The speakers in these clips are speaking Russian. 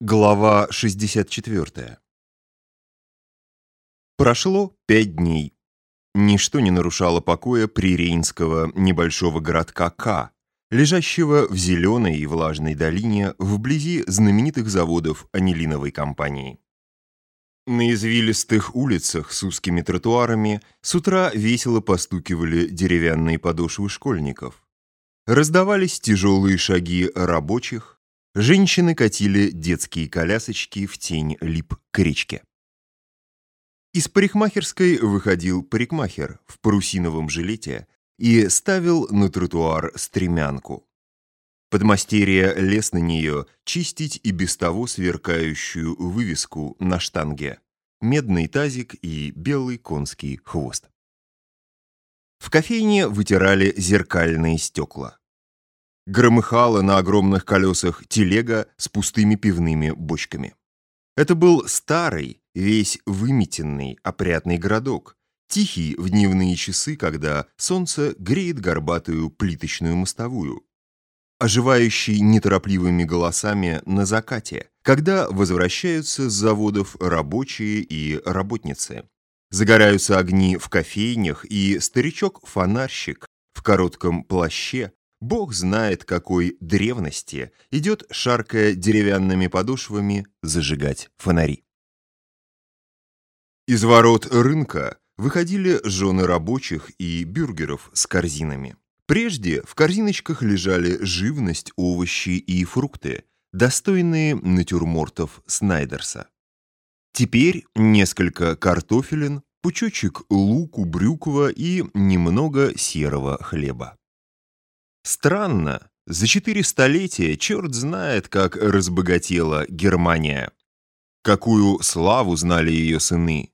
Глава 64 Прошло пять дней. Ничто не нарушало покоя прирейнского небольшого городка К, лежащего в зеленой и влажной долине вблизи знаменитых заводов анилиновой компании. На извилистых улицах с узкими тротуарами с утра весело постукивали деревянные подошвы школьников. Раздавались тяжелые шаги рабочих, Женщины катили детские колясочки в тень лип к речке. Из парикмахерской выходил парикмахер в парусиновом жилете и ставил на тротуар стремянку. Подмастерье лез на нее чистить и без того сверкающую вывеску на штанге, медный тазик и белый конский хвост. В кофейне вытирали зеркальные стекла громыхала на огромных колесах телега с пустыми пивными бочками. Это был старый, весь выметенный, опрятный городок, тихий в дневные часы, когда солнце греет горбатую плиточную мостовую, оживающий неторопливыми голосами на закате, когда возвращаются с заводов рабочие и работницы. Загораются огни в кофейнях, и старичок-фонарщик в коротком плаще Бог знает, какой древности идет, шаркая деревянными подошвами, зажигать фонари. Из ворот рынка выходили жены рабочих и бюргеров с корзинами. Прежде в корзиночках лежали живность, овощи и фрукты, достойные натюрмортов Снайдерса. Теперь несколько картофелин, пучочек луку, брюква и немного серого хлеба. Странно, за четыре столетия черт знает, как разбогатела Германия. Какую славу знали ее сыны.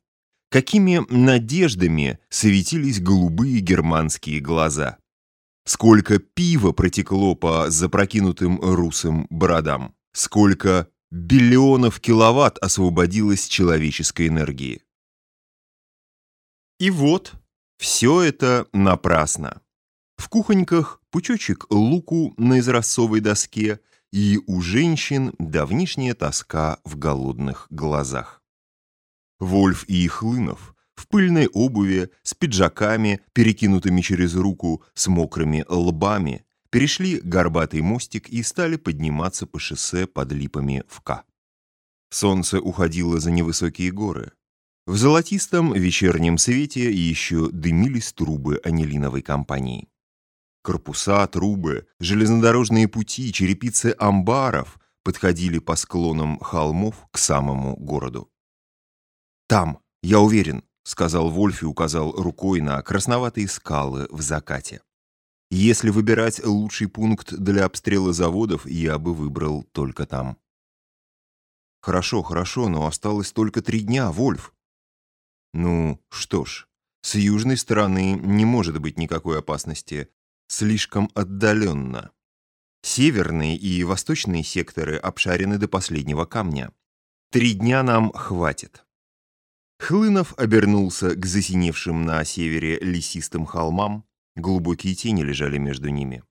Какими надеждами светились голубые германские глаза. Сколько пива протекло по запрокинутым русым бородам. Сколько биллионов киловатт освободилось человеческой энергии. И вот, все это напрасно. В кухоньках пучочек луку на изразцовой доске и у женщин давнишняя тоска в голодных глазах. Вольф и Хлынов в пыльной обуви, с пиджаками, перекинутыми через руку, с мокрыми лбами, перешли горбатый мостик и стали подниматься по шоссе под липами в К. Солнце уходило за невысокие горы. В золотистом вечернем свете еще дымились трубы анилиновой компании. Корпуса, трубы, железнодорожные пути, черепицы амбаров подходили по склонам холмов к самому городу. «Там, я уверен», — сказал Вольф и указал рукой на красноватые скалы в закате. «Если выбирать лучший пункт для обстрела заводов, я бы выбрал только там». «Хорошо, хорошо, но осталось только три дня, Вольф». «Ну, что ж, с южной стороны не может быть никакой опасности, слишком отдаленно. Северные и восточные секторы обшарены до последнего камня. Три дня нам хватит. Хлынов обернулся к засиневшим на севере лесистым холмам, глубокие тени лежали между ними.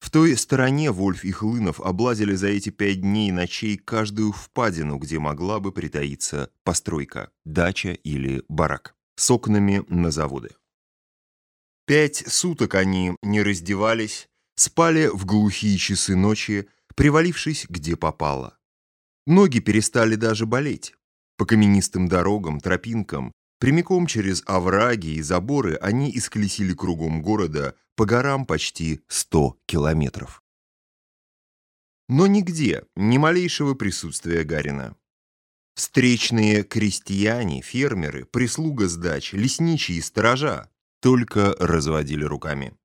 В той стороне Вольф и Хлынов облазили за эти пять дней и ночей каждую впадину, где могла бы притаиться постройка, дача или барак, с окнами на заводы. Пять суток они не раздевались, спали в глухие часы ночи, привалившись где попало. Ноги перестали даже болеть. По каменистым дорогам, тропинкам, прямиком через овраги и заборы они исколесили кругом города по горам почти сто километров. Но нигде ни малейшего присутствия Гарина. Встречные крестьяне, фермеры, прислуга с дач, лесничие сторожа только разводили руками.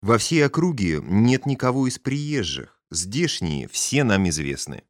Во всей округе нет никого из приезжих, здешние все нам известны.